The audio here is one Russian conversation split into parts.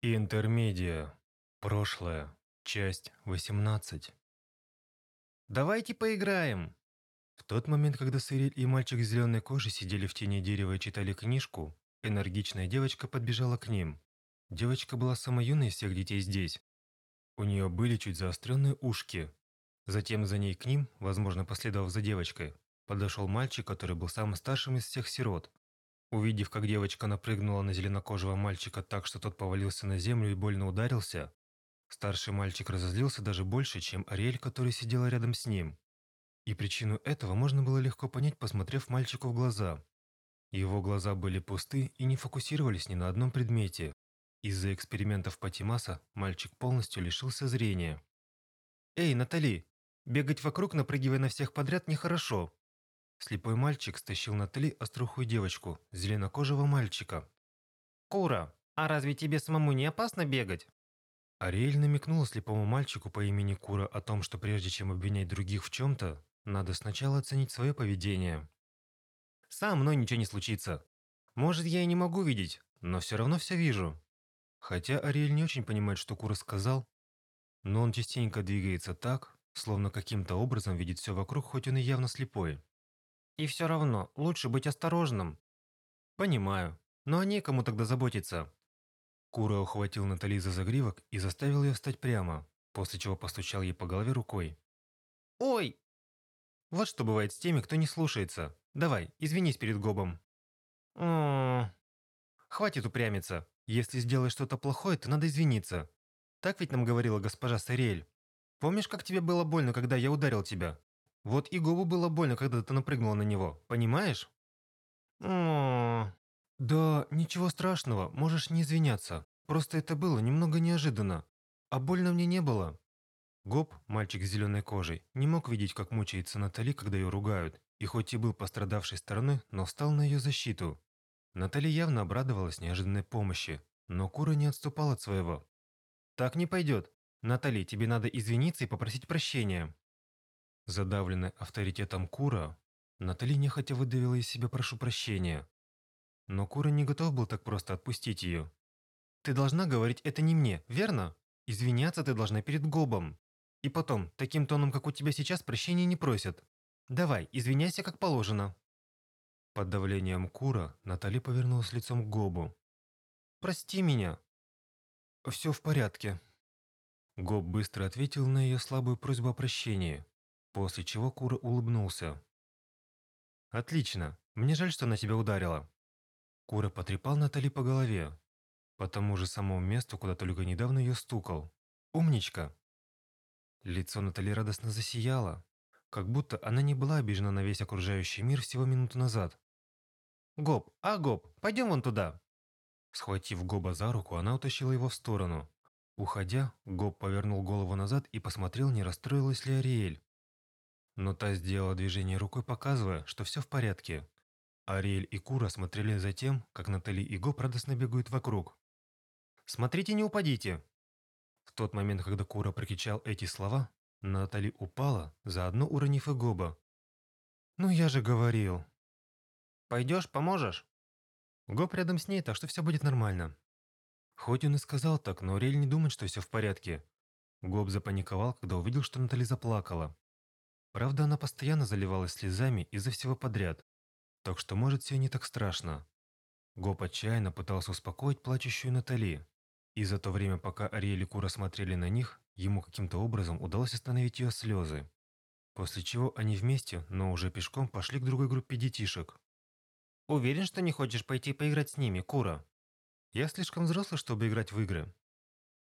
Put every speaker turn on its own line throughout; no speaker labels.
Интермедия. Прошлое. Часть 18.
«Давайте поиграем!»
В тот момент, когда Сыриль и мальчик с зеленой кожей сидели в тени дерева и читали книжку, энергичная девочка подбежала к ним. Девочка была самой юной из всех детей здесь. У нее были чуть заостренные ушки. Затем за ней к ним, возможно, последовав за девочкой, подошел мальчик, который был самым старшим из всех сирот. Увидев, как девочка напрыгнула на зеленокожего мальчика так, что тот повалился на землю и больно ударился, старший мальчик разозлился даже больше, чем Ариэль, которая сидела рядом с ним. И причину этого можно было легко понять, посмотрев мальчику в глаза. Его глаза были пусты и не фокусировались ни на одном предмете. Из-за экспериментов Патимаса мальчик полностью лишился зрения.
«Эй, Натали, бегать вокруг, напрыгивая на всех подряд, нехорошо.
Слепой мальчик стащил Натали острухую девочку, зеленокожего мальчика.
«Кура, а разве тебе самому не опасно бегать?»
Ариэль намекнула слепому мальчику по имени Кура о том, что прежде чем обвинять других в чем-то, надо сначала оценить свое поведение.
«Со мной ничего не случится. Может, я и не могу видеть, но все равно все вижу».
Хотя Ариэль не очень понимает, что Кура сказал, но он частенько двигается так, словно каким-то образом видит все вокруг, хоть он и явно слепой.
И все равно, лучше быть осторожным.
Понимаю. Но о ней кому тогда заботиться? Кура ухватил Натали за загривок и заставил ее встать прямо, после чего постучал ей по голове рукой.
«Ой!»
Вот что бывает с теми, кто не слушается. Давай, извинись перед Гобом.
О,
Хватит упрямиться. Если сделаешь что-то плохое, то надо извиниться. Так ведь нам говорила госпожа Сариэль. Помнишь, как тебе было больно, когда я ударил тебя? Вот и Гобу было больно, когда ты напрыгнула на него, понимаешь?
О,
Да, ничего страшного, можешь не извиняться. Просто это было немного неожиданно. А больно мне не было. Гоб, мальчик с зеленой кожей, не мог видеть, как мучается Натали, когда ее ругают, и хоть и был пострадавшей стороной, но встал на ее защиту. Натали явно обрадовалась неожиданной помощи, но Кура не отступал от своего. «Так не пойдет. Натали, тебе надо извиниться и попросить прощения». Задавленная авторитетом Кура, Натали нехотя выдавила из себя «прошу прощения». Но Кура не готов был так просто отпустить ее. «Ты должна говорить это не мне, верно? Извиняться ты должна перед Гобом. И потом, таким тоном, как у тебя сейчас, прощения не просят. Давай, извиняйся как положено». Под давлением Кура Натали повернулась лицом к Гобу. «Прости меня». «Все в порядке». Гоб быстро ответил на ее слабую просьбу о прощении. После чего Кура улыбнулся. «Отлично. Мне жаль, что она тебя ударила». Кура потрепал Натали по голове. По тому же самому месту, куда только недавно ее стукал. «Умничка!» Лицо Натали радостно засияло, как будто она не была обижена на весь окружающий мир всего минуту назад.
Гоб, а Гоб, пойдем вон туда.
Схватив Гоба за руку, она утащила его в сторону. Уходя, Гоб повернул голову назад и посмотрел, не расстроилась ли Ариэль. Но та сделала движение рукой, показывая, что все в порядке. Ариэль и Кура смотрели за тем, как Натали и Гоб радостно бегают вокруг.
«Смотрите, не упадите!»
В тот момент, когда Кура прокричал эти слова, Натали упала, заодно уронив и Гоба. «Ну я же говорил!»
«Пойдешь, поможешь?»
Гоб рядом с ней, так что все будет нормально. Хоть он и сказал так, но Ариэль не думает, что все в порядке. Гоб запаниковал, когда увидел, что Натали заплакала. Правда, она постоянно заливалась слезами из-за всего подряд, так что, может, все не так страшно. Гоп отчаянно пытался успокоить плачущую Натали. И за то время, пока Ариэль и Кура смотрели на них, ему каким-то образом удалось остановить ее слезы. После чего они вместе, но уже пешком, пошли к другой группе детишек.
«Уверен, что не хочешь пойти поиграть с ними, Кура?»
«Я слишком взрослый, чтобы играть в игры».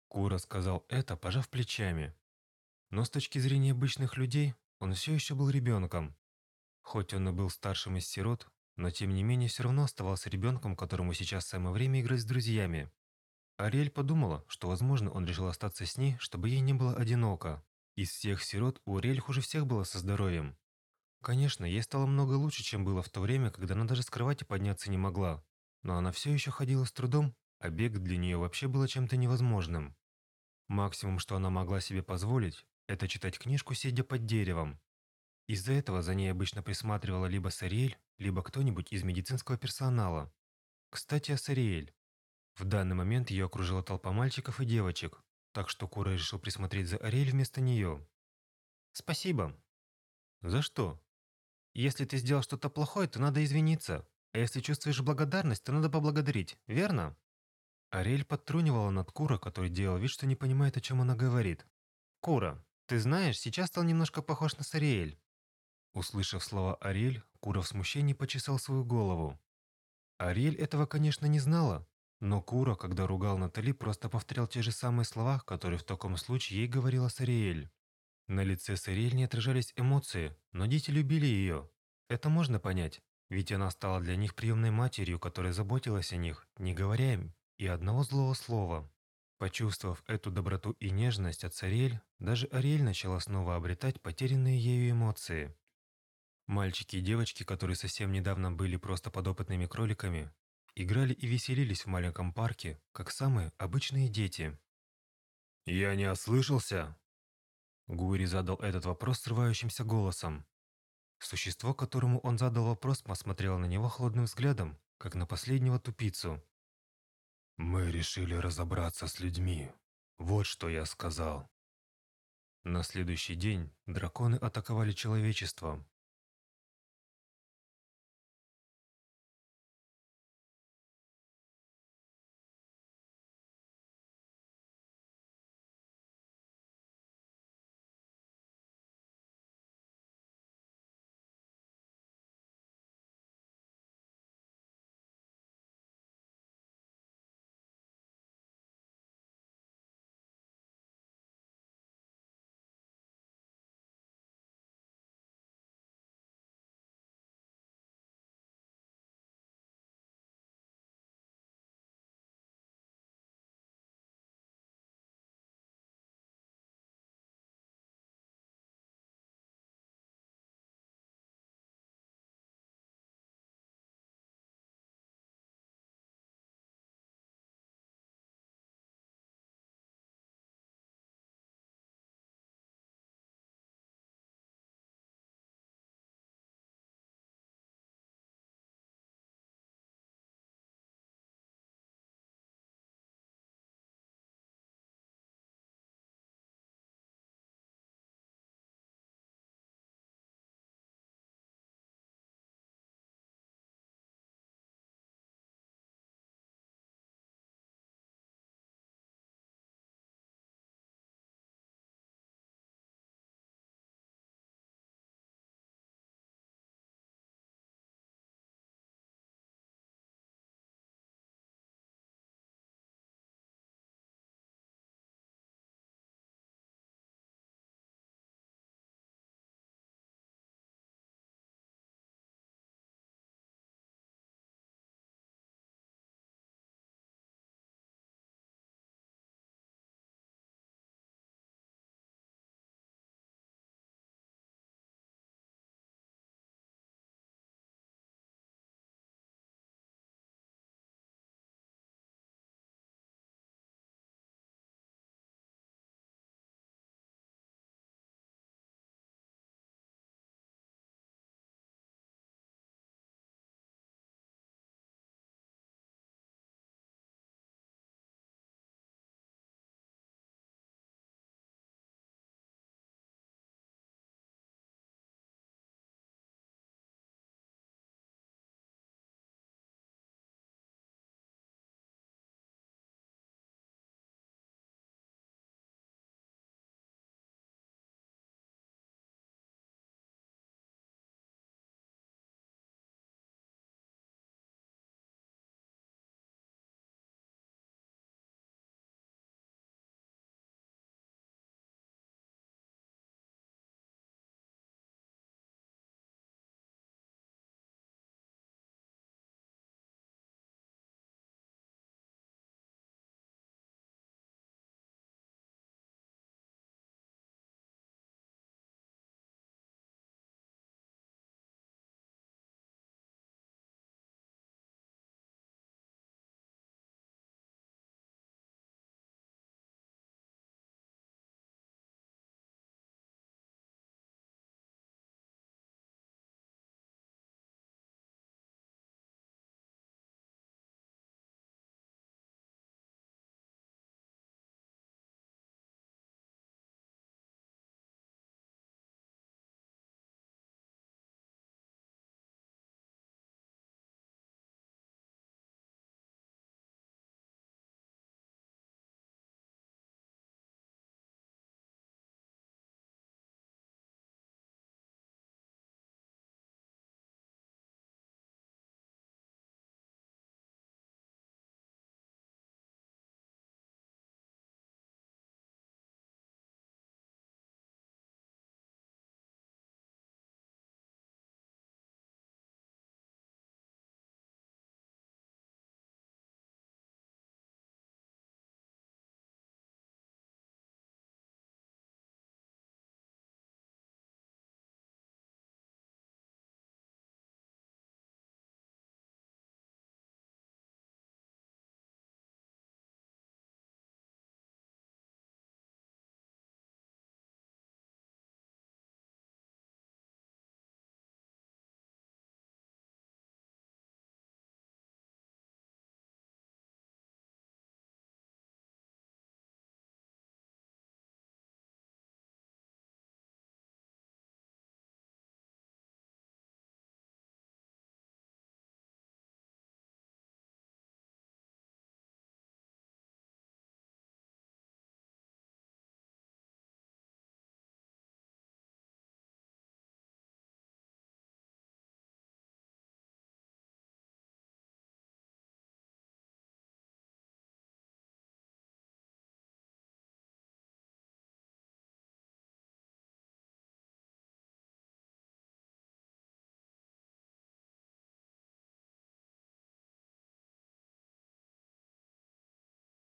Кура сказал это, пожав плечами. Но с точки зрения обычных людей, он все еще был ребенком. Хоть он и был старшим из сирот, но тем не менее все равно оставался ребенком, которому сейчас самое время играть с друзьями. Ариэль подумала, что, возможно, он решил остаться с ней, чтобы ей не было одиноко. Из всех сирот у Ариэль хуже всех было со здоровьем. Конечно, ей стало много лучше, чем было в то время, когда она даже с кровати подняться не могла. Но она все еще ходила с трудом, а бег для нее вообще было чем-то невозможным. Максимум, что она могла себе позволить, это читать книжку, сидя под деревом. Из-за этого за ней обычно присматривала либо Сариэль, либо кто-нибудь из медицинского персонала. Кстати, о Сариэль. В данный момент ее окружила толпа мальчиков и девочек, так что Кура решил присмотреть за Ариэль вместо нее.
«Спасибо».
«За что?»
«Если ты сделал что-то плохое, то надо извиниться. А если чувствуешь благодарность, то надо поблагодарить, верно?»
Ариэль подтрунивала над Кура, который делал вид, что не понимает, о чем она говорит.
«Кура, ты знаешь, сейчас стал немножко похож на Сариэль».
Услышав слова Ариэль, Кура в смущении почесал свою голову. Ариэль этого, конечно, не знала, но Кура, когда ругал Натали, просто повторял те же самые слова, которые в таком случае ей говорила Сариэль. На лице Сариэль не отражались эмоции, но дети любили ее. Это можно понять, ведь она стала для них приемной матерью, которая заботилась о них, не говоря им и одного злого слова. Почувствовав эту доброту и нежность от Сариэль, даже Ариэль начала снова обретать потерянные ею эмоции. Мальчики и девочки, которые совсем недавно были просто подопытными кроликами, играли и веселились в маленьком парке, как самые обычные дети. «Я не ослышался?» Гури задал этот вопрос срывающимся голосом. Существо, которому он задал вопрос, посмотрело на него холодным взглядом, как на последнего тупицу. «Мы решили разобраться с людьми. Вот что я сказал». На следующий день драконы атаковали человечество,